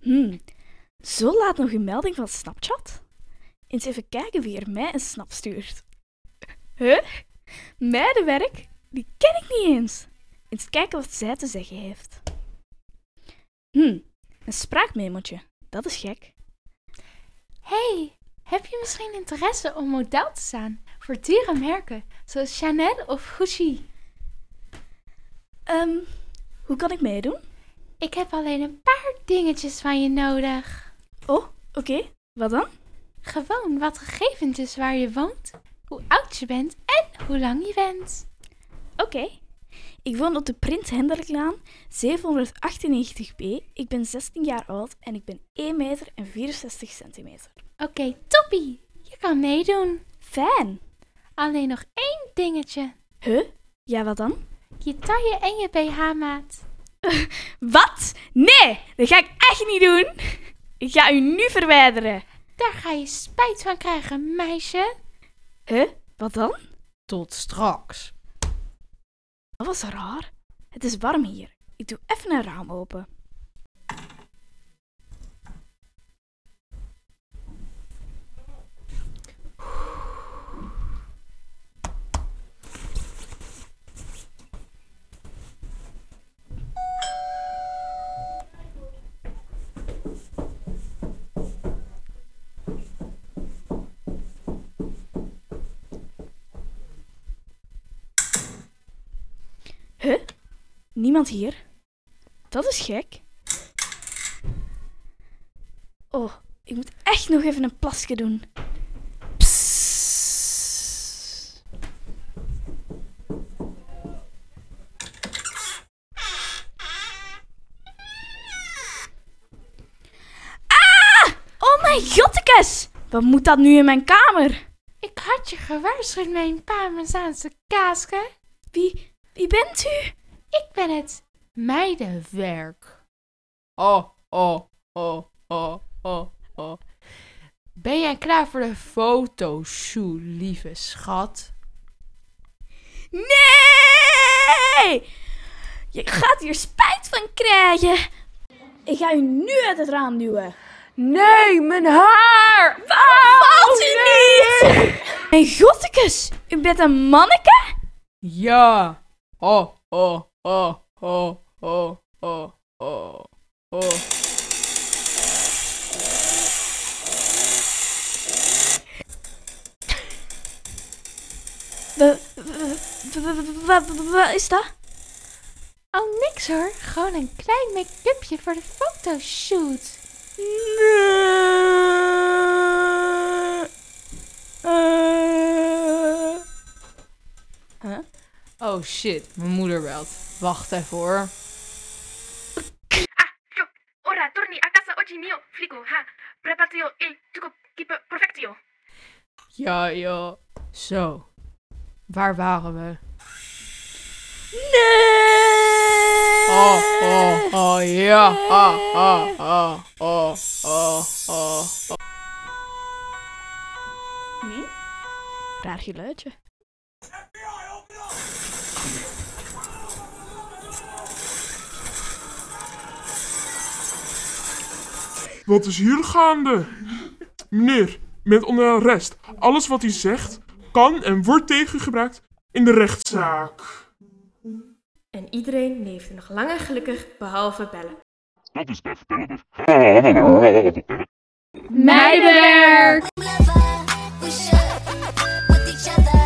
Hmm, zo laat nog een melding van Snapchat? Eens even kijken wie er mij een snap stuurt. Huh? Meidenwerk? Die ken ik niet eens. Eens kijken wat zij te zeggen heeft. Hmm, een spraakmemotje. Dat is gek. Hey, heb je misschien interesse om model te staan voor dure merken zoals Chanel of Gucci? Ehm, hoe kan ik meedoen? Ik heb alleen een paar dingetjes van je nodig. Oh, oké. Wat dan? Gewoon wat gegevens waar je woont, hoe oud je bent en hoe lang je bent. Oké. Ik woon op de Prins Hendriklaan 798b. Ik ben 16 jaar oud en ik ben 1 meter en 64 centimeter. Oké, toppie. Je kan meedoen. Fijn. Alleen nog één dingetje. Huh? Ja, wat dan? Je taille en je BH-maat. Wat? Nee, dat ga ik echt niet doen. Ik ga u nu verwijderen. Daar ga je spijt van krijgen, meisje. Huh? Wat dan? Tot straks. Dat was raar. Het is warm hier. Ik doe even een raam open. Niemand hier? Dat is gek. Oh, ik moet echt nog even een plasje doen. Psst. Ah! Oh mijn gottekes! Wat moet dat nu in mijn kamer? Ik had je gewaarschuwd, mijn Parmezaanse kaasje. Wie, wie bent u? Ik ben het meidenwerk. Oh, oh, oh, oh, oh, oh. Ben jij klaar voor de fotoshoot, lieve schat? Nee! Je gaat hier spijt van krijgen. Ik ga u nu uit het raam duwen. Nee, mijn haar! Valt u niet? Mijn gottekes, u bent een manneke? Ja. Oh, oh, oh, oh, oh, oh, oh, oh. Wa- wa- wa- wa- wa- Wat is dat? Oh, niks hoor. Gewoon een klein make-upje voor de fotoshoot. Huh? Oh shit, mijn moeder belt. Wacht even hoor. Ora, torni a casa oggi mio flico, ha. Preparatio e tuco kipe perfectio. Ja, joh. Zo. Waar waren we? Nee! Oh, oh, oh, ja. Ah, ah, ah, oh, oh, oh. Hm? Raar geluidje. Wat is hier gaande? Meneer, bent onder arrest. Alles wat u zegt kan en wordt tegengebruikt in de rechtszaak. En iedereen leefde nog lang en gelukkig, behalve Belle. Meidenwerk! lover. We should with each other.